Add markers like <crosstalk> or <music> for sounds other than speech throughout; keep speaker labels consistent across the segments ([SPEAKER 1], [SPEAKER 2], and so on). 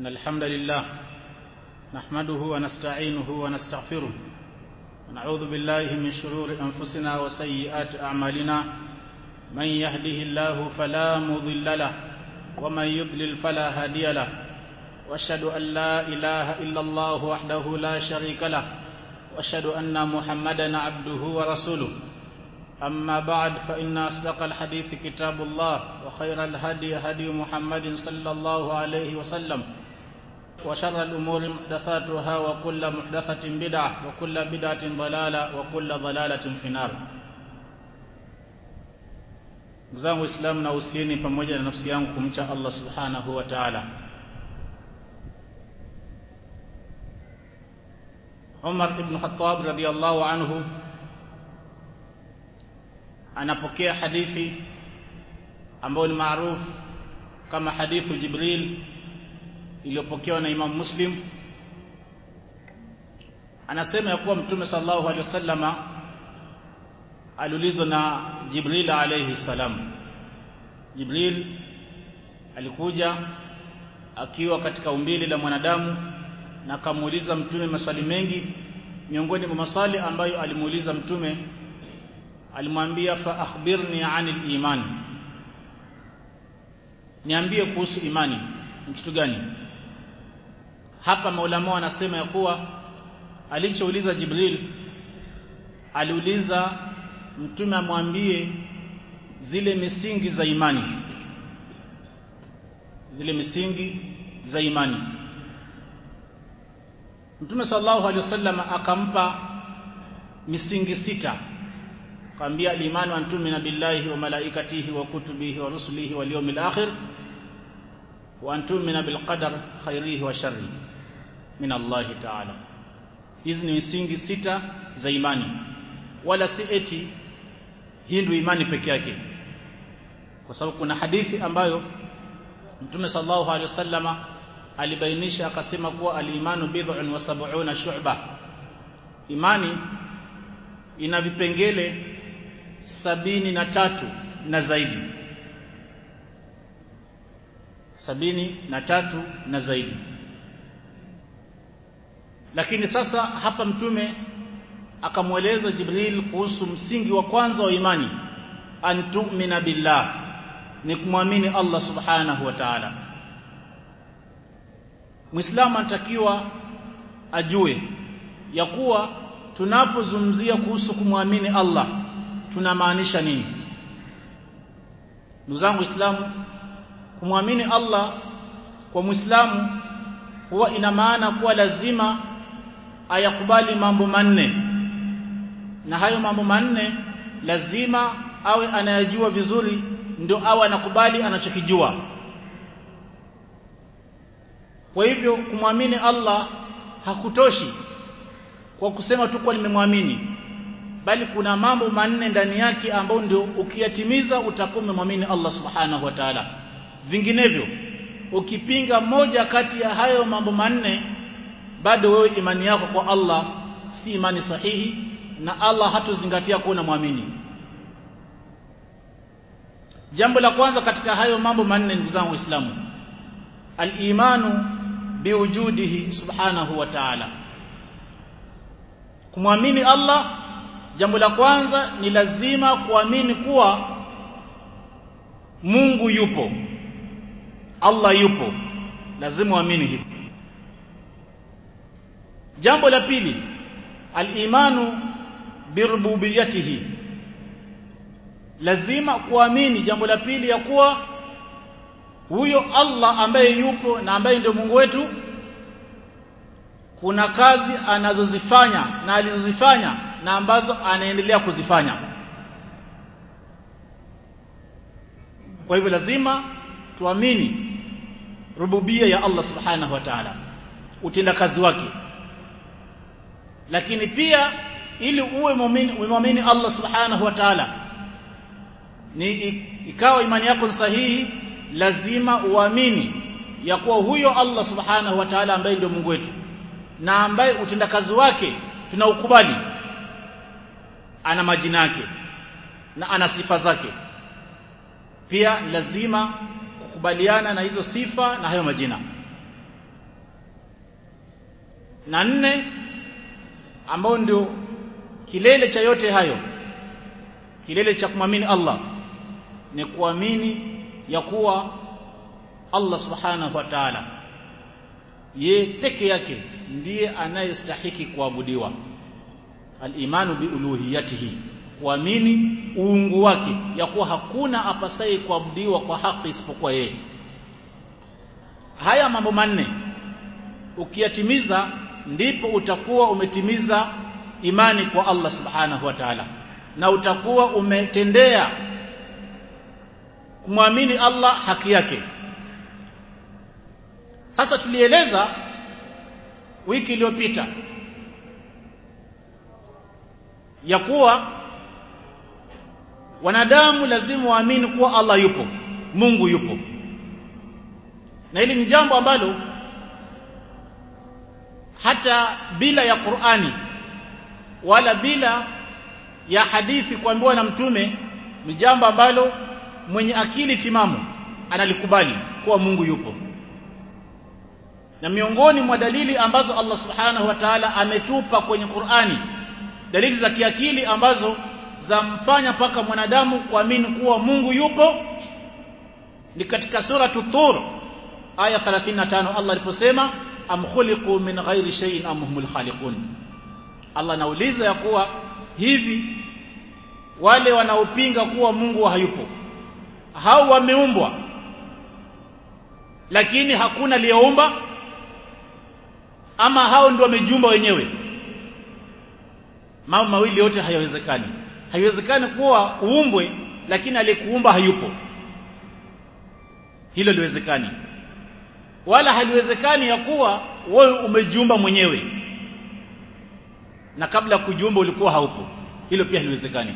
[SPEAKER 1] إن الحمد لله نحمده ونستعينه ونستغفره ونعوذ بالله من شرور أنفسنا وسيئات أعمالنا من يهده الله فلا مضل له ومن يضلل فلا هادي له وأشهد أن لا إله إلا الله وحده لا شريك له وأشهد أن محمدا عبده ورسوله أما بعد فإن أصدق الحديث كتاب الله وخير الهدي هدي محمد صلى الله عليه وسلم وشر الأمور محدثاتها وكل محدثة بدعة وكل بدعة ضلالة وكل ضلالة في النار. زانو إسلام نوسيني فموجد نفسيانكم إن شاء الله سبحانه وتعالى عمر بن الخطاب رضي الله عنه أنا بكي حديثي أمون معروف كما حديث جبريل iliyopokewa na Imam Muslim anasema ya kuwa Mtume sallallahu alaihi wasallama aliulizwa na Jibril alayhi salam. Jibril alikuja akiwa katika umbile la mwanadamu na akamuuliza Mtume maswali mengi. Miongoni mwa maswali ambayo alimuuliza Mtume alimwambia fa akhbirni anil iman, niambie kuhusu imani ni kitu gani? Hapa maulama wanasema ya kuwa alichouliza Jibril aliuliza mtume amwambie zile misingi za imani, zile misingi za imani. Mtume sallallahu alaihi wasallam akampa misingi sita. Akamwambia al-imanu an tu'mina billahi wa malaikatihi wa kutubihi wa rusulihi wal yawmil akhir wa an tu'mina bil qadar khairihi wa sharrihi min Allah ta'ala. Hizi ni misingi sita za imani, wala si eti hii ndio imani peke yake, kwa sababu kuna hadithi ambayo Mtume sallallahu alaihi wasallama alibainisha akasema kuwa al-imanu bid'un wa sab'una shu'ba, imani ina vipengele sabini na tatu na zaidi, sabini na tatu na zaidi. Lakini sasa hapa Mtume akamweleza Jibril kuhusu msingi wa kwanza wa imani, antumina billah, ni kumwamini Allah subhanahu wa ta'ala. Muislamu anatakiwa ajue ya kuwa tunapozungumzia kuhusu kumwamini Allah tunamaanisha nini? Ndugu zangu Waislamu, kumwamini Allah kwa Muislamu huwa ina maana kuwa lazima ayakubali mambo manne, na hayo mambo manne lazima awe anayajua vizuri, ndio awe anakubali anachokijua. Kwa hivyo kumwamini Allah hakutoshi kwa kusema tu kwa nimemwamini, bali kuna mambo manne ndani yake ambayo ndio ukiyatimiza utakuwa umemwamini Allah subhanahu wa ta'ala. Vinginevyo ukipinga moja kati ya hayo mambo manne, bado wewe imani yako kwa Allah si imani sahihi, na Allah hatozingatia kuwa mwamini Jambo la kwanza katika hayo mambo manne, ndugu zangu Waislamu, al-imanu biwujudihi subhanahu wa ta'ala. Kumwamini Allah, jambo la kwanza ni lazima kuamini kuwa Mungu yupo, Allah yupo, lazima uamini hivyo. Jambo la pili, al-imanu birububiyatihi, lazima kuamini jambo la pili ya kuwa huyo Allah ambaye yupo na ambaye ndio Mungu wetu kuna kazi anazozifanya na alizozifanya na ambazo anaendelea kuzifanya. Kwa hivyo lazima tuamini rububia ya Allah subhanahu wa ta'ala, utendakazi wake. Lakini pia ili uwe muumini Allah subhanahu wa ta'ala, ni ikawa imani yako ni sahihi, lazima uamini ya kuwa huyo Allah subhanahu wa ta'ala ambaye ndio Mungu wetu na ambaye utendakazi wake tunaukubali, ana majina yake na ana sifa zake. Pia lazima kukubaliana na hizo sifa na hayo majina. na nne ambao ndio kilele cha yote hayo kilele cha kumwamini Allah ni kuamini ya kuwa Allah subhanahu wa ta'ala ye peke yake ndiye anayestahiki kuabudiwa. Al-imanu bi uluhiyatihi kuamini uungu wake ya kuwa hakuna apasaye kuabudiwa kwa haki isipokuwa yeye. Haya mambo manne ukiyatimiza ndipo utakuwa umetimiza imani kwa Allah subhanahu wa ta'ala. Na utakuwa umetendea kumwamini Allah haki yake. Sasa tulieleza wiki iliyopita ya kuwa wanadamu lazima waamini kuwa Allah yupo Mungu yupo. Na hili ni jambo ambalo hata bila ya Qur'ani wala bila ya hadithi kuambiwa na mtume ni jambo ambalo mwenye akili timamu analikubali kuwa Mungu yupo. Na miongoni mwa dalili ambazo Allah subhanahu wa ta'ala ametupa kwenye Qur'ani dalili za kiakili ambazo zamfanya paka mwanadamu kuamini kuwa Mungu yupo ni katika sura Tur aya 35 Allah aliposema am khuliqu min ghairi shay'in am humul khaliqun? Allah nauliza ya kuwa hivi wale wanaopinga kuwa Mungu hayupo hao wameumbwa lakini hakuna aliyeumba? Ama hao ndio wamejiumba wenyewe? Mambo mawili yote hayawezekani. Haiwezekani kuwa uumbwe lakini alikuumba hayupo. Hilo liwezekani wala haliwezekani ya kuwa wewe umejiumba mwenyewe. Na kabla ya kujiumba ulikuwa haupo. Hilo pia haliwezekani.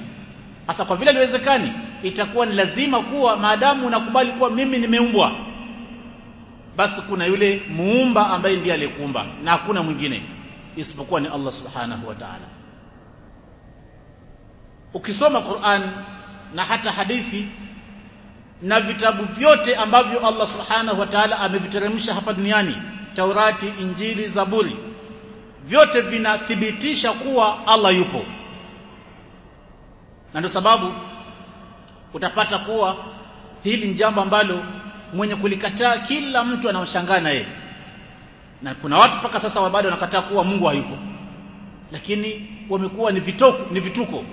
[SPEAKER 1] Hasa kwa vile haliwezekani itakuwa ni lazima kuwa maadamu unakubali kuwa mimi nimeumbwa basi kuna yule muumba ambaye ndiye aliyekuumba na hakuna mwingine isipokuwa ni Allah subhanahu wa ta'ala. Ukisoma Qur'an na hata hadithi na vitabu vyote ambavyo Allah subhanahu wa ta'ala ameviteremsha hapa duniani Taurati, Injili, Zaburi vyote vinathibitisha kuwa Allah yupo. Na ndio sababu utapata kuwa hili ni jambo ambalo mwenye kulikataa kila mtu anaoshangaa na yeye na kuna watu mpaka sasa bado wanakataa kuwa Mungu hayupo. Lakini wamekuwa ni vitoko ni vituko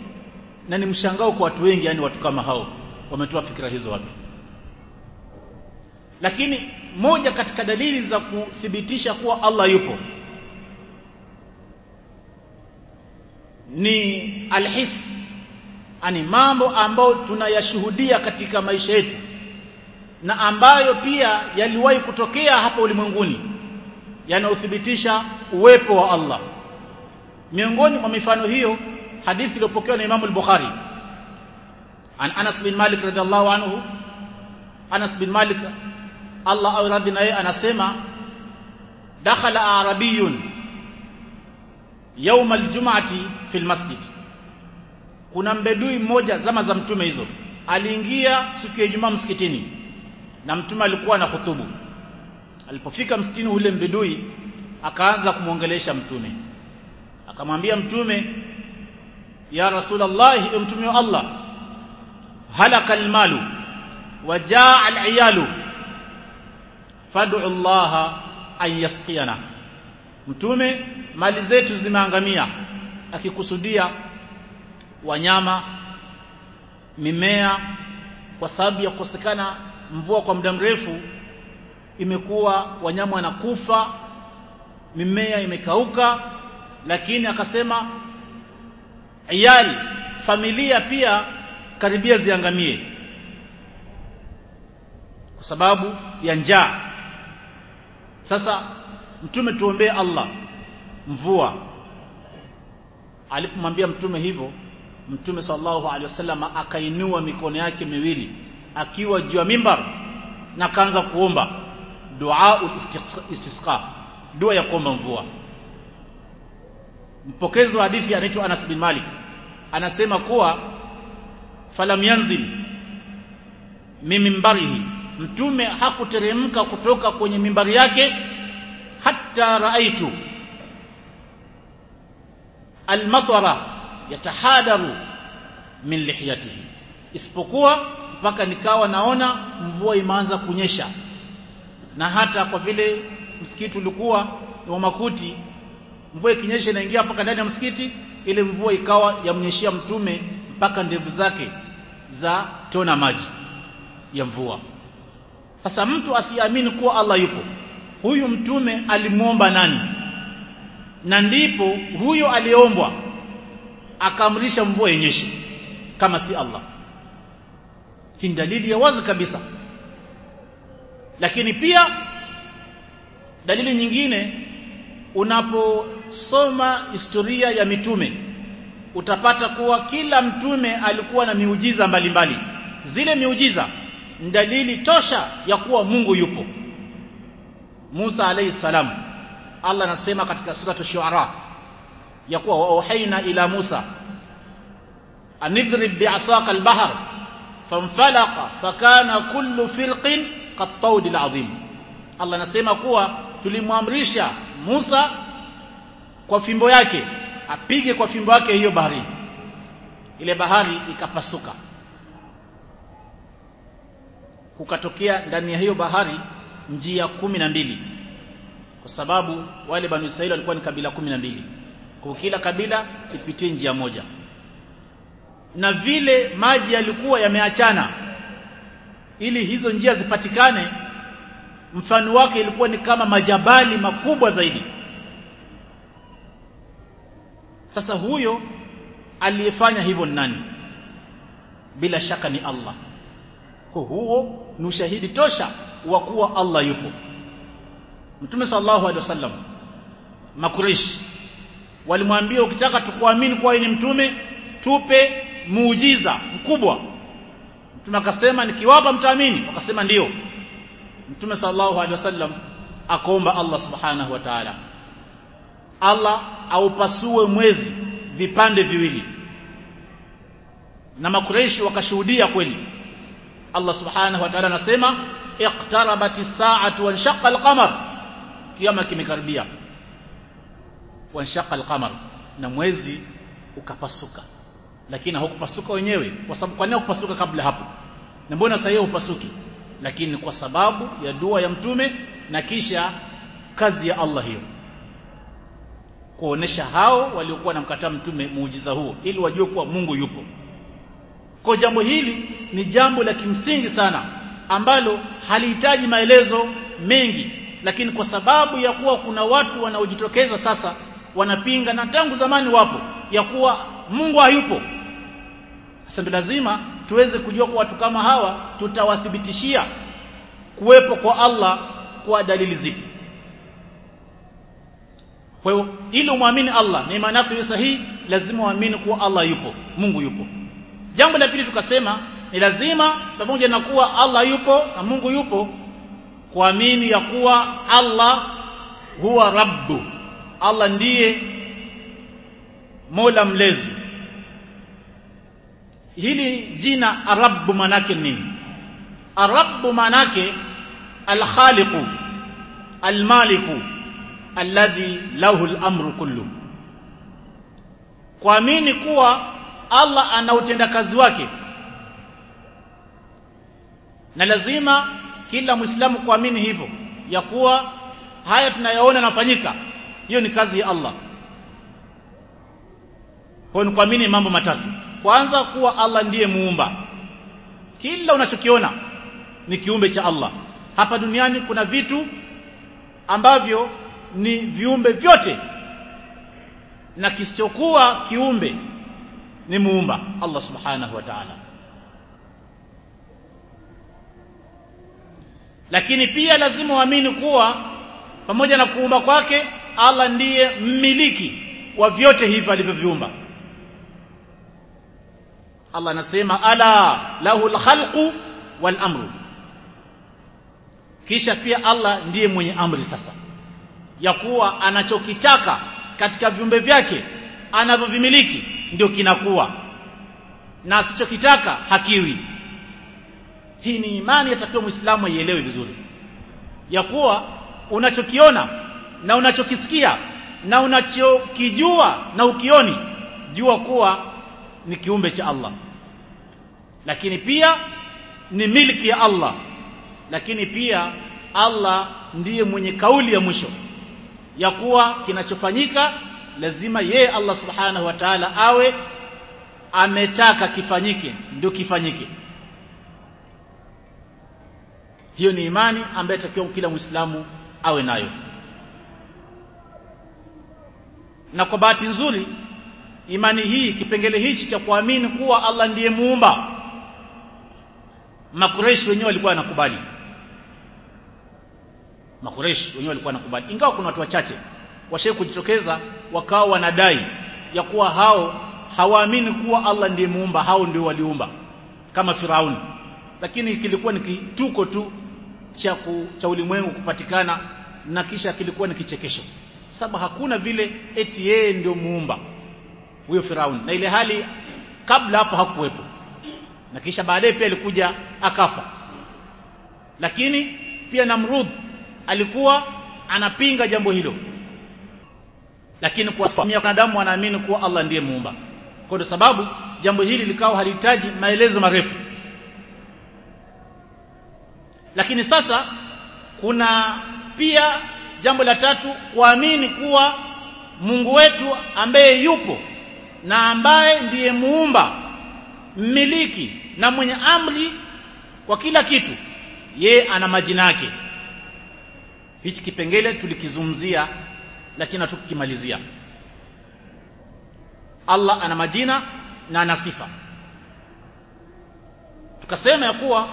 [SPEAKER 1] na ni mshangao kwa watu wengi yani watu kama hao wametoa fikra hizo wapi? Lakini moja katika dalili za kuthibitisha kuwa Allah yupo ni alhis ani mambo ambayo tunayashuhudia katika maisha yetu na ambayo pia yaliwahi kutokea hapa ulimwenguni yanaothibitisha uwepo wa Allah. Miongoni mwa mifano hiyo hadithi iliyopokewa na Imam al-Bukhari an Anas bin Malik radhiallahu anhu Anas bin Malik Allah awe radhi naye anasema dakhala arabiyun yauma aljum'ati fil masjid. Kuna mbedui mmoja zama za mtume hizo. Aliingia siku ya Ijumaa msikitini na mtume alikuwa na hutubu alipofika msikitini ule mbedui akaanza kumwongelesha mtume. Akamwambia mtume ya rasulullah e mtume wa Allah halaka almalu wajaa aliyalu fad'u Allah an mtume mali zetu zimeangamia akikusudia wanyama mimea kwa sababu ya kukosekana mvua kwa muda mrefu imekuwa wanyama wanakufa mimea imekauka lakini akasema iyali familia pia karibia ziangamie. Kwa sababu ya njaa. Sasa mtume tuombee Allah mvua. Alipomwambia mtume hivyo mtume sallallahu alaihi wasallam akainua mikono yake miwili akiwa juu ya mimbar na kaanza kuomba. Dua istisqa dua ya kuomba mvua. Mpokezi wa hadithi anaitwa Anas bin Malik. Anasema kuwa falam yanzil mimimbarihi mtume hakuteremka kutoka kwenye mimbari yake hatta raaitu. Almatara yatahadaru min lihiyatihi isipokuwa mpaka nikawa naona mvua imeanza kunyesha. Na hata kwa vile msikiti ulikuwa wa makuti mvua ikinyesha inaingia mpaka ndani ya msikiti ile mvua ikawa yamnyeshia mtume mpaka ndevu zake za tona maji ya mvua. Sasa mtu asiamini kuwa Allah yupo. Huyu mtume alimuomba nani? Na ndipo huyo aliombwa akaamrisha mvua yenyeshe kama si Allah. Hii dalili ya wazi kabisa. Lakini pia dalili nyingine unaposoma historia ya mitume utapata kuwa kila mtume alikuwa na miujiza mbalimbali mbali. zile miujiza ni dalili tosha ya kuwa Mungu yupo Musa alayhi salam Allah anasema katika sura ash-shu'ara ya kuwa wauhaina ila Musa anidrib bi'asaka al-bahr fanfalaqa fakana kullu firqin qattawd al-azim Allah anasema kuwa tulimwamrisha Musa kwa fimbo yake apige kwa fimbo yake hiyo bahari. Ile bahari ikapasuka. Kukatokea ndani ya hiyo bahari njia kumi na mbili. Kwa sababu wale banu Israeli walikuwa ni kabila kumi na mbili. Kwa kila kabila ipitie njia moja. Na vile maji yalikuwa yameachana ili hizo njia zipatikane mfano wake ilikuwa ni kama majabali makubwa zaidi sasa huyo aliyefanya hivyo ni nani? Bila shaka ni Allah. Kwa huo ni ushahidi tosha wa kuwa Allah yupo. Mtume sallallahu alaihi wasallam Makureish walimwambia ukitaka tukuamini kuwa ni mtume tupe muujiza mkubwa. Mtume akasema nikiwapa mtaamini? Wakasema ndiyo Mtume sallallahu alaihi wasallam akaomba Allah subhanahu wa ta'ala Allah aupasue mwezi vipande viwili. Na makureishi wakashuhudia kweli. Allah subhanahu wa ta'ala anasema iqtarabati sa'atu wanshaqa alqamar kiyama kimekaribia. Wanshaqa al-qamar na mwezi ukapasuka. Lakini haukupasuka wenyewe. Kwa sababu kwa nini kupasuka kabla hapo? Na mbona sasa hiyo upasuki lakini kwa sababu ya dua ya mtume na kisha kazi ya Allah hiyo kuonesha hao waliokuwa namkataa mtume muujiza huo ili wajue kuwa Mungu yupo. Kwa jambo hili ni jambo la kimsingi sana ambalo halihitaji maelezo mengi lakini kwa sababu ya kuwa kuna watu wanaojitokeza sasa wanapinga na tangu zamani wapo ya kuwa Mungu hayupo. Sasa ndio lazima tuweze kujua kwa watu kama hawa tutawathibitishia kuwepo kwa Allah kwa dalili zipi kwa hiyo ili umwamini Allah na imani yako sahihi lazima uamini kuwa Allah yupo Mungu yupo. Jambo la pili tukasema ni lazima pamoja na kuwa Allah yupo na Mungu yupo kuamini ya kuwa Allah huwa rabbu. Allah ndiye Mola mlezi. Hili jina Arabu manake nini? Arabbu manake alkhaliqu almaliku alladhi lahu al-amru kullu. Kuamini kuwa Allah ana utendakazi wake. Na lazima kila muislamu kuamini hivyo ya kuwa haya tunayoona yanafanyika hiyo ni kazi ya Allah. Kwa ni kuamini mambo matatu. Kwanza kuwa Allah ndiye muumba. Kila unachokiona ni kiumbe cha Allah. Hapa duniani kuna vitu ambavyo ni viumbe vyote. Na kisichokuwa kiumbe ni muumba Allah subhanahu wa ta'ala. Lakini pia lazima uamini kuwa pamoja na kuumba kwake Allah ndiye mmiliki wa vyote hivi alivyoviumba. Allah anasema ala lahu alkhalqu wal amru. Kisha pia Allah ndiye mwenye amri sasa ya kuwa anachokitaka katika viumbe vyake anavyovimiliki ndio kinakuwa. Na asichokitaka hakiwi. Hii ni imani yatakiwa muislamu aielewe vizuri. Ya kuwa unachokiona na unachokisikia na unachokijua na ukioni jua kuwa ni kiumbe cha Allah. Lakini pia ni milki ya Allah. Lakini pia Allah ndiye mwenye kauli ya mwisho ya kuwa kinachofanyika lazima yeye Allah subhanahu wa ta'ala awe ametaka kifanyike ndio kifanyike. Hiyo ni imani ambayo takiwa kila muislamu awe nayo. Na kwa bahati nzuri imani hii kipengele hichi cha kuamini kuwa Allah ndiye muumba makureishi wenyewe walikuwa wanakubali makureshi wenyewe walikuwa wanakubali. Ingawa kuna watu wachache washaye kujitokeza wakawa wanadai ya kuwa hao hawaamini kuwa Allah ndiye muumba hao ndio waliumba kama Firauni. Lakini kilikuwa ni kituko tu cha cha ulimwengu kupatikana na kisha kilikuwa ni kichekesho. Sababu hakuna vile eti yeye ndio muumba huyo Firauni. Na ile hali kabla hapo hakuwepo. Na kisha baadaye pia alikuja akafa. Lakini pia Namrud alikuwa anapinga jambo hilo. Lakini kwa sababu wanadamu wanaamini kuwa Allah ndiye muumba. Kwa ndio sababu jambo hili likawa halihitaji maelezo marefu. Lakini sasa kuna pia jambo la tatu kuamini kuwa Mungu wetu ambaye yupo na ambaye ndiye muumba mmiliki na mwenye amri kwa kila kitu ye ana majina yake hichi kipengele tulikizungumzia lakini hatukukimalizia. Allah ana majina na ana sifa. Tukasema ya kuwa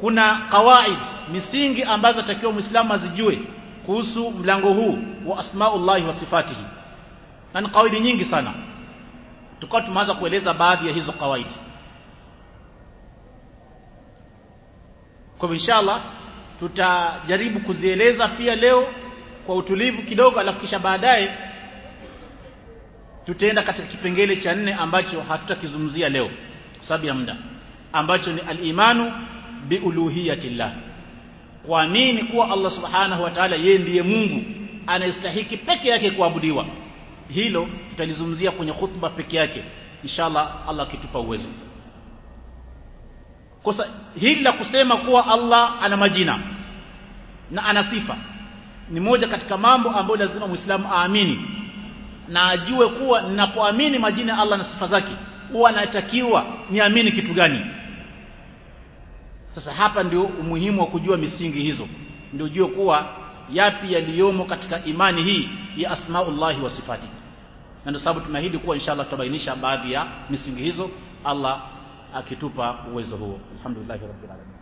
[SPEAKER 1] kuna kawaid misingi ambazo takiwa muislamu azijue kuhusu mlango huu wa asmaullahi wa sifatihi. Na ni kawaidi nyingi sana. Tukawa tumeanza kueleza baadhi ya hizo kawaidi kwa inshallah tutajaribu kuzieleza pia leo kwa utulivu kidogo alafu kisha baadaye tutaenda katika kipengele cha nne ambacho hatutakizungumzia leo sababu ya muda ambacho ni al-imanu biuluhiyatillah kuamini kuwa Allah subhanahu wa ta'ala yeye ndiye Mungu anayestahiki peke yake kuabudiwa? Hilo tutalizungumzia kwenye khutba peke yake. Inshallah Allah akitupa uwezo kosa hili la kusema kuwa Allah ana majina na ana sifa ni moja katika mambo ambayo lazima muislamu aamini na ajue kuwa ninapoamini majina ya Allah na sifa zake huwa natakiwa niamini kitu gani. Sasa hapa ndio umuhimu wa kujua misingi hizo ndio ujue kuwa yapi yaliyomo katika imani hii ya asmaullahi wa sifati. Na ndio sababu tumeahidi kuwa inshallah tutabainisha baadhi ya misingi hizo. Allah akitupa uwezo huo. Alhamdulillah rabbil alamin.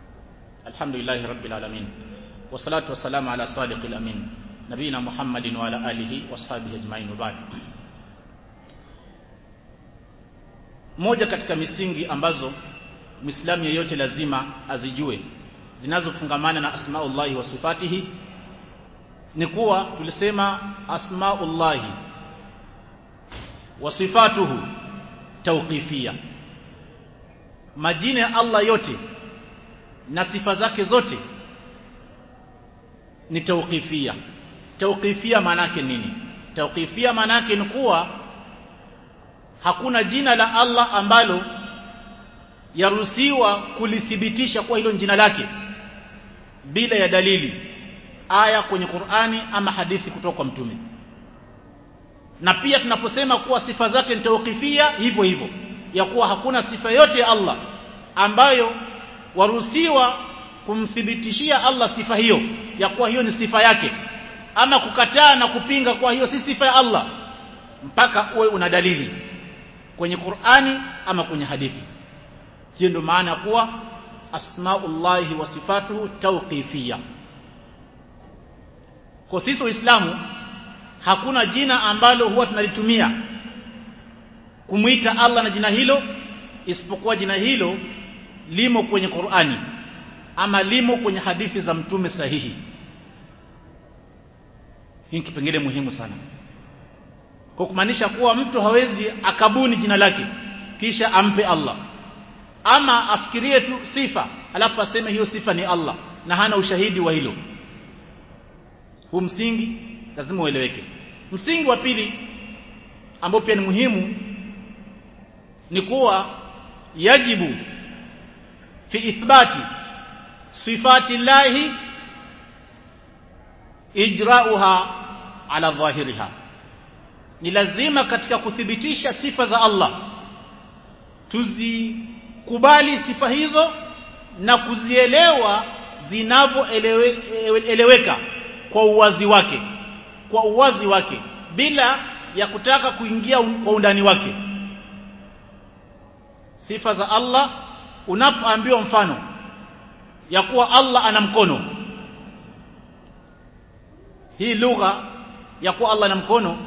[SPEAKER 1] Alhamdulillah rabbil alamin. Wassalatu wassalamu ala sadiqil amin. Nabina muhammadin wa ala alihi washabihi ajmain. Wa ba'd. Moja katika misingi ambazo Muislamu yeyote lazima azijue zinazofungamana na asmaullahi wa sifatihi ni kuwa tulisema asmaullahi wa sifatuhu tawqifia majina ya Allah yote na sifa zake zote ni tawqifia. Tawqifia maana yake nini? Tawqifia maana yake ni kuwa hakuna jina la Allah ambalo yaruhusiwa kulithibitisha kuwa hilo jina lake bila ya dalili aya kwenye Qur'ani ama hadithi kutoka kwa mtume. Na pia tunaposema kuwa sifa zake ni tawqifia hivyo hivyo ya kuwa hakuna sifa yote ya Allah ambayo waruhusiwa kumthibitishia Allah sifa hiyo ya kuwa hiyo ni sifa yake ama kukataa na kupinga kwa hiyo si sifa ya Allah mpaka uwe una dalili kwenye Qur'ani ama kwenye hadithi. Hiyo ndio maana kuwa asmaullahi wa sifatuhu tawqifiyya. Kwa sisi waislamu hakuna jina ambalo huwa tunalitumia kumwita Allah na jina hilo isipokuwa jina hilo limo kwenye Qur'ani ama limo kwenye hadithi za mtume sahihi. Hii kipengele muhimu sana. Kwa kumaanisha kuwa mtu hawezi akabuni jina lake kisha ampe Allah. Ama afikirie tu sifa alafu aseme hiyo sifa ni Allah na hana ushahidi wa hilo. Huu msingi lazima ueleweke. Msingi wa pili ambao pia ni muhimu ni kuwa yajibu fi ithbati sifati llahi ijrauha ala dhahiriha. Ni lazima katika kuthibitisha sifa za Allah tuzikubali sifa hizo na kuzielewa zinavyoeleweka kwa uwazi wake kwa uwazi wake bila ya kutaka kuingia kwa undani wake sifa za Allah unapoambiwa mfano ya kuwa Allah ana mkono. Hii lugha ya kuwa Allah ana mkono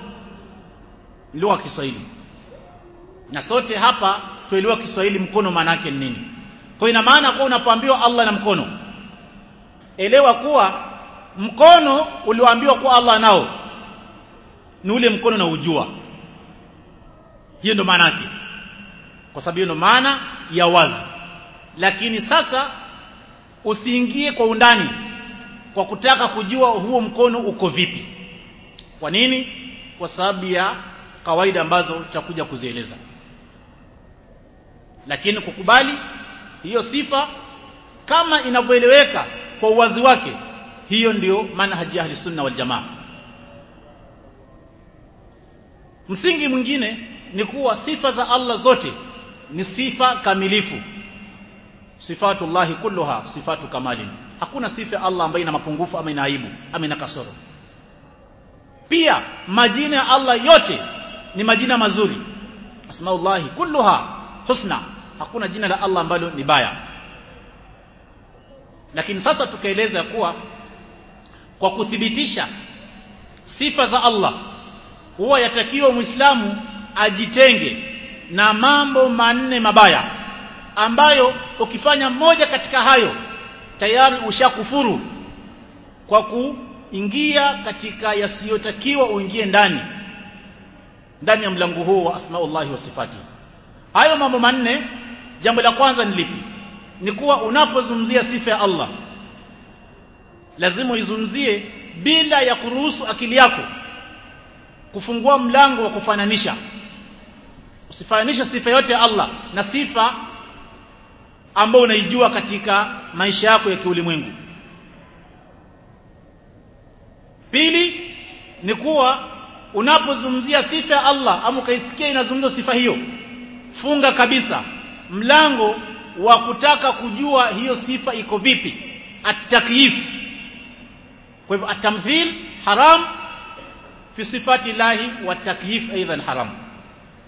[SPEAKER 1] lugha ya Kiswahili. Na sote hapa tuelewa Kiswahili mkono maana yake ni nini. Kwa ina maana kuwa unapoambiwa Allah na mkono elewa kuwa mkono ulioambiwa kuwa Allah nao ni ule mkono na ujua hiyo ndo maana yake kwa sababu hiyo maana ya wazi. Lakini sasa usiingie kwa undani kwa kutaka kujua huo mkono uko vipi. Kwa nini? Kwa sababu ya kawaida ambazo tutakuja kuzieleza. Lakini kukubali hiyo sifa kama inavyoeleweka kwa uwazi wake hiyo ndio manhaji ahli sunna wal jamaa. Msingi mwingine ni kuwa sifa za Allah zote ni sifa kamilifu. Sifatullahi kulluha sifatu kamalin. Hakuna sifa ya Allah ambayo ina mapungufu ama ina aibu ama ina kasoro. Pia majina ya Allah yote ni majina mazuri. Asmaullahi kulluha husna. Hakuna jina la Allah ambalo ni baya. Lakini sasa tukaeleza kuwa kwa kuthibitisha sifa za Allah huwa yatakiwa muislamu ajitenge na mambo manne mabaya ambayo ukifanya moja katika hayo tayari ushakufuru kwa kuingia katika yasiyotakiwa uingie ndani ndani ya mlango huu wa asmaullahi wa sifati. Hayo mambo manne jambo la kwanza ni lipi? Ni kuwa unapozungumzia sifa ya Allah lazima uizungumzie bila ya kuruhusu akili yako kufungua mlango wa kufananisha usifananishe sifa yote ya Allah na sifa ambayo unaijua katika maisha yako ya kiulimwengu. Pili ni kuwa unapozungumzia sifa ya Allah ama ukaisikia inazungumzwa sifa hiyo funga kabisa mlango wa kutaka kujua hiyo sifa iko vipi. At-takyif. Kwa hivyo at-tamthil haram fi sifati lahi wa takyif aidan haram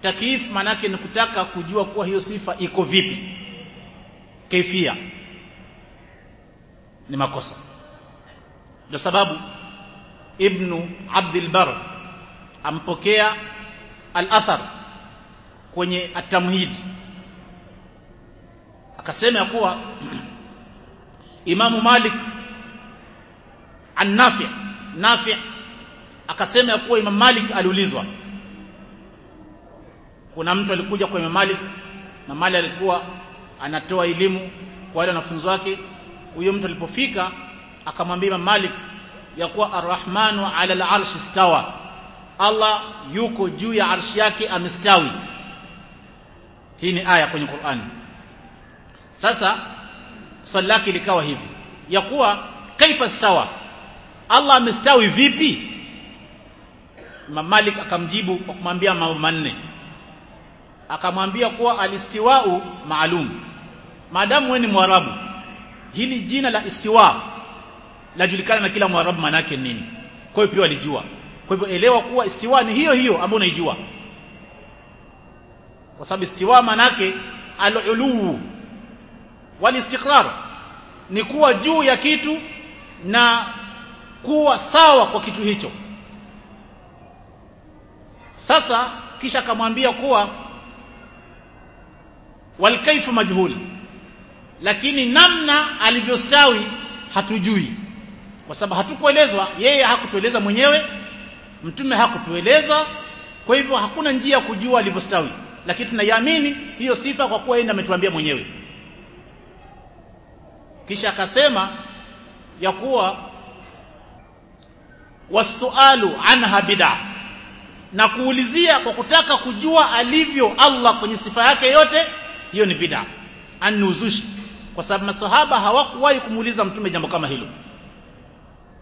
[SPEAKER 1] takyif manake ni kutaka kujua kuwa hiyo sifa iko vipi. Kaifia ni makosa. Ndio sababu ibnu abdul bar ampokea al-athar kwenye at-tamhid. Akasema kuwa <clears throat> Imamu Malik an Nafi akasema kuwa Imam Malik aliulizwa kuna mtu alikuja kwa Imam Malik na Malik alikuwa anatoa elimu kwa wale wanafunzi wake. Huyo mtu alipofika akamwambia Malik ya kuwa arrahmanu ala al-arshi stawa Allah yuko juu ya arshi yake amestawi. Hii ni aya kwenye Qur'ani sasa swali lake likawa hivi. Ya kuwa kaifa stawa? Allah amestawi vipi? Imam Malik akamjibu kwa kumwambia mambo manne akamwambia kuwa alistiwau maalum. Maadamu wewe ni mwarabu hili jina la istiwa lajulikana na kila mwarabu manake nini? Kwa hiyo pia walijua. Kwa hivyo elewa kuwa istiwa ni hiyo hiyo ambayo unaijua. Kwa sababu istiwa manake al-ulu wal-istiqrar ni kuwa juu ya kitu na kuwa sawa kwa kitu hicho. Sasa kisha akamwambia kuwa walkaifu majhul. Lakini namna alivyostawi hatujui. Kwa sababu hatukuelezwa yeye hakutueleza mwenyewe mtume hakutueleza kwa hivyo hakuna njia ya kujua alivyostawi. Lakini tunaiamini hiyo sifa kwa kuwa yeye ametuambia mwenyewe. Kisha akasema ya kuwa wasualu anha bid'a. Na kuulizia kwa kutaka kujua alivyo Allah kwenye sifa yake yote hiyo ni bid'a. Ani uzushi kwa sababu masahaba hawakuwahi kumuuliza mtume jambo kama hilo.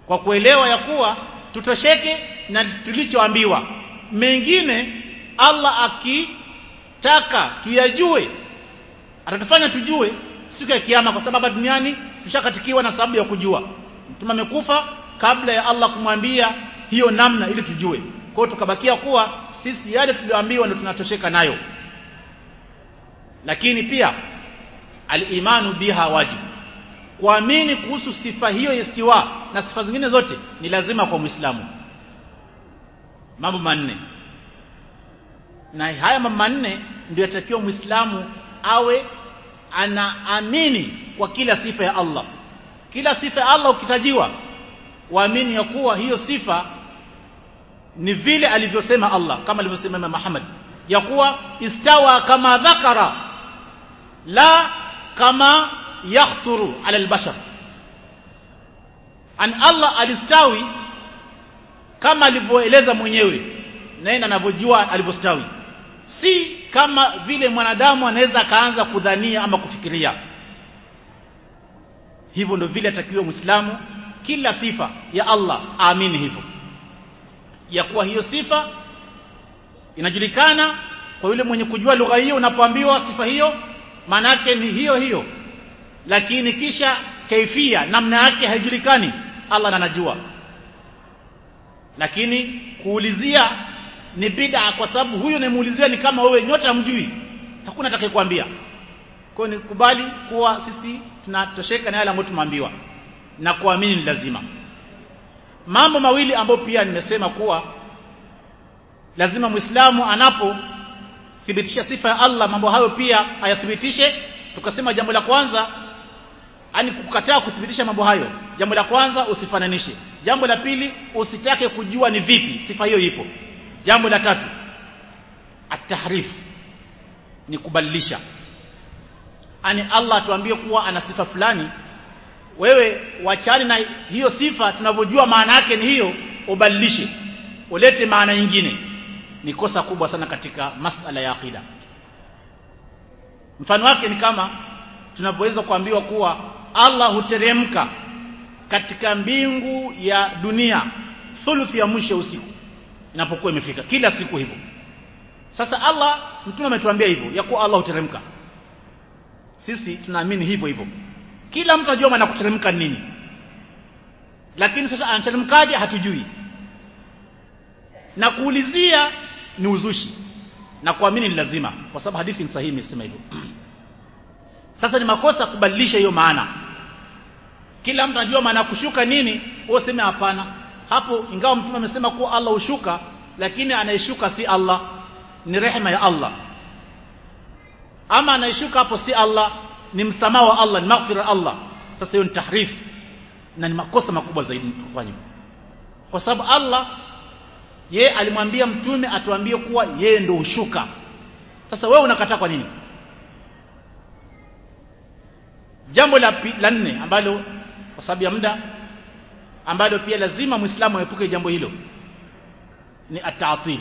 [SPEAKER 1] Kwa kuelewa ya kuwa tutosheke na tulichoambiwa. Mengine Allah akitaka tuyajue atatufanya tujue siku ya kiyama kwa sababu duniani tushakatikiwa na sababu ya kujua. Mtume amekufa kabla ya Allah kumwambia hiyo namna ili tujue. Kwa tukabakia kuwa sisi yale tulioambiwa ndio tunatosheka nayo lakini pia al-imanu biha wajib. Kuamini kuhusu sifa hiyo ya istiwa na sifa zingine zote ni lazima kwa Muislamu. Mambo manne. Na haya mambo manne ndio yatakiwa Muislamu awe anaamini kwa kila sifa ya Allah. Kila sifa ya Allah ukitajiwa waamini ya kuwa hiyo sifa ni vile alivyosema Allah kama alivyosema Muhammad. Ya kuwa istawa kama dhakara la kama yakhturu ala albashar an Allah alistawi kama alivyoeleza mwenyewe na yeye anavyojua alivyostawi. Si kama vile mwanadamu anaweza akaanza kudhania ama kufikiria. Hivyo ndio vile atakiwa muislamu kila sifa ya Allah aamini hivyo. Ya kuwa hiyo sifa inajulikana kwa yule mwenye kujua lugha hiyo unapoambiwa sifa hiyo maana yake ni hiyo hiyo. Lakini kisha kaifia namna yake haijulikani. Allah anajua. Lakini kuulizia ni bid'a kwa sababu huyo unayemuulizia ni kama wewe nyota mjui hakuna atakayekwambia. Kwa hiyo nikubali kuwa sisi tunatosheka na yale ambayo tumeambiwa. Na kuamini ni lazima. Mambo mawili ambayo pia nimesema kuwa lazima muislamu anapo thibitisha sifa ya Allah mambo hayo pia ayathibitishe tukasema jambo la kwanza ani kukataa kuthibitisha mambo hayo. Jambo la kwanza usifananishe. Jambo la pili usitake kujua ni vipi sifa hiyo ipo. Jambo la tatu at-tahrif ni kubadilisha. Ani Allah tuambie kuwa ana sifa fulani. Wewe wachane na hiyo sifa tunavyojua maana yake ni hiyo ubadilishe ulete maana nyingine ni kosa kubwa sana katika masala ya akida mfano wake ni kama tunapoweza kuambiwa kuwa Allah huteremka katika mbingu ya dunia thuluthi ya mwisho usiku inapokuwa imefika. Kila siku hivyo. Sasa Allah mtume ametuambia hivyo ya kuwa Allah huteremka. Sisi tunaamini hivyo hivyo. Kila mtu anajua maana kuteremka nini. Lakini sasa anateremkaje? Hatujui. Na kuulizia ni uzushi. Na kuamini ni lazima kwa sababu hadithi ni sahihi imesema hivyo. <clears throat> Sasa ni makosa kubadilisha hiyo maana. Kila mtu anajua maana kushuka nini wewe useme hapana. Hapo ingawa mtume amesema kuwa Allah hushuka lakini anayeshuka si Allah ni rehema ya Allah. Ama anayeshuka hapo si Allah ni msamaha wa Allah ni maghfira Allah. Sasa hiyo ni tahrif na ni makosa makubwa zaidi kufanya. Kwa sababu Allah ye alimwambia mtume atuambie kuwa yeye ndio hushuka sasa wewe unakataa kwa nini? Jambo la, la nne ambalo kwa sababu ya muda ambalo pia lazima muislamu aepuke jambo hilo ni atatil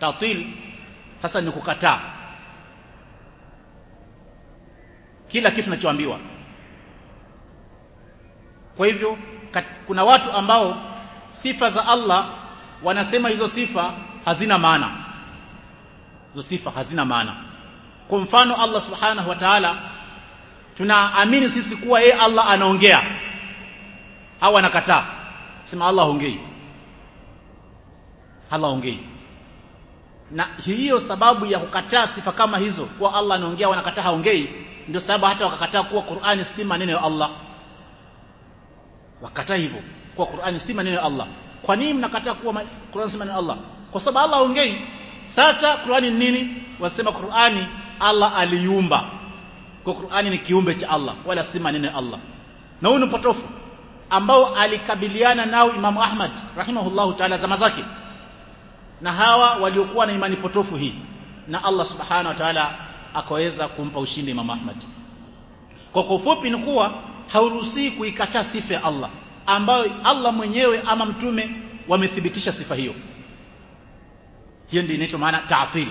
[SPEAKER 1] tatil sasa ni kukataa. Kila kitu nachoambiwa kwa hivyo kuna watu ambao sifa za Allah wanasema hizo sifa hazina maana. Hizo sifa hazina maana. Kwa mfano Allah subhanahu wa ta'ala tunaamini sisi kuwa yeye Allah anaongea. Au anakataa. Sema Allah haongei. Allah haongei. Na hiyo sababu ya kukataa sifa kama hizo kuwa Allah anaongea wanakataa haongei ndio sababu hata wakakataa kuwa Qur'ani si maneno ya Allah. Wakataa hivyo kuwa Qur'ani si maneno ya Allah kwa nini mnakataa kuwa Qur'an sema ni Allah? Kwa sababu Allah ongei sasa Qur'ani ni nini? Wasema Qur'ani Allah aliumba. Kwa Qur'ani ni kiumbe cha Allah wala si maneno Allah. Na huyu ni potofu ambao alikabiliana nao Imam Ahmad rahimahullahu ta'ala zama zake. Na hawa waliokuwa na imani potofu hii. Na Allah subhanahu wa ta'ala akaweza kumpa ushindi Imam Ahmad. Kwa kufupi ni kuwa hauruhusi kuikataa sifa ya Allah ambayo Allah mwenyewe ama mtume wamethibitisha sifa hiyo. Hiyo ndio inaitwa maana ta'til.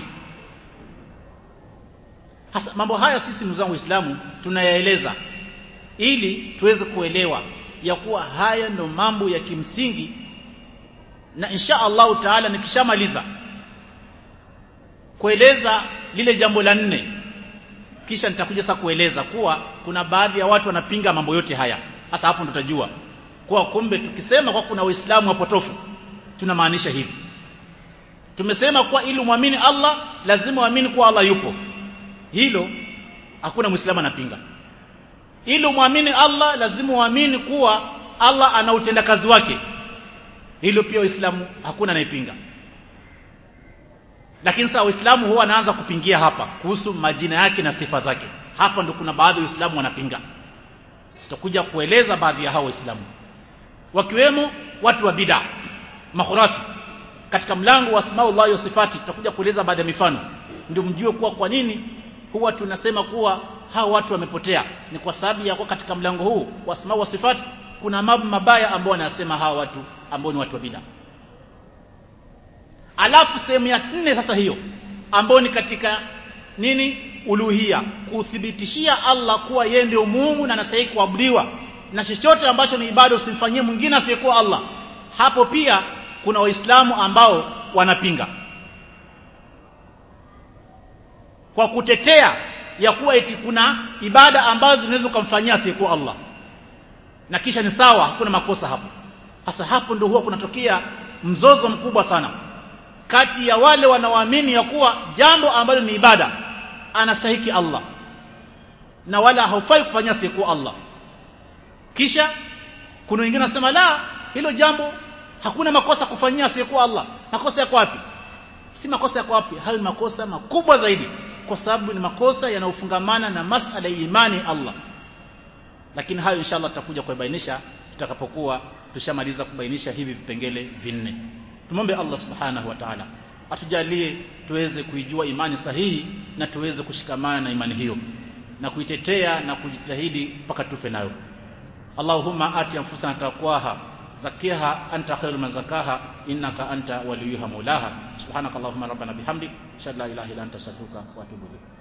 [SPEAKER 1] Hasa mambo haya sisi ndugu zangu waislamu tunayaeleza ili tuweze kuelewa ya kuwa haya ndo mambo ya kimsingi na insha Allah taala nikishamaliza kueleza lile jambo la nne kisha nitakuja sasa kueleza kuwa kuna baadhi ya watu wanapinga mambo yote haya. Hasa hapo ndo tutajua kuwa kumbe tukisema kwa kuna waislamu wapotofu tunamaanisha hivi. Tumesema kuwa ili muamini Allah lazima uamini kuwa Allah yupo. Hilo hakuna muislamu anapinga. Ili muamini Allah lazima uamini kuwa Allah ana utendakazi wake. Hilo pia waislamu hakuna anayepinga. Lakini sasa waislamu huwa anaanza kupingia hapa kuhusu majina yake na sifa zake. Hapa ndo kuna baadhi ya waislamu wanapinga. Tutakuja kueleza baadhi ya hao waislamu wakiwemo watu wa bid'a makhurafi. Katika mlango wa asmaullah wa sifati tutakuja kueleza baadhi ya mifano. Ndio mjue kuwa kwa nini huwa tunasema kuwa hao watu wamepotea. Ni kwa sababu ya katika mlango huu wa asma wa sifati kuna mambo mabaya ambao wanasema hawa watu ambao ni watu wa bid'a. Alafu sehemu ya nne sasa hiyo ambao ni katika nini? Uluhia. Kuthibitishia Allah kuwa yeye ndio Mungu na anastahili kuabudiwa na chochote ambacho ni ibada usimfanyie mwingine asiyekuwa Allah. Hapo pia kuna waislamu ambao wanapinga. Kwa kutetea ya kuwa eti kuna ibada ambazo zinaweza kumfanyia asiyekuwa Allah. Na kisha ni sawa hakuna makosa hapo. Hasa hapo ndio huwa kunatokea mzozo mkubwa sana. Kati ya wale wanaoamini ya kuwa jambo ambalo ni ibada anastahiki Allah. Na wala haufai kufanyia asiyekuwa Allah kisha kuna wengine wanasema la hilo jambo hakuna makosa kufanyia asiyekuwa Allah. Makosa yako wapi? Si makosa yako wapi? Hayo ni makosa makubwa zaidi kwa sababu ni makosa yanayofungamana na masala ya imani Allah. Lakini hayo inshallah tutakuja kuibainisha tutakapokuwa tushamaliza kubainisha hivi vipengele vinne. Tumombe Allah subhanahu wa ta'ala atujalie tuweze kuijua imani sahihi na tuweze kushikamana na imani hiyo na kuitetea na kujitahidi mpaka tufe nayo اللهم آت أنفسنا تقواها زكيها أنت خير من زكاها إنك أنت وليها مولاها سبحانك اللهم ربنا بحمدك أشهد لا إله إلا أنت أستغفرك وأتوب إليك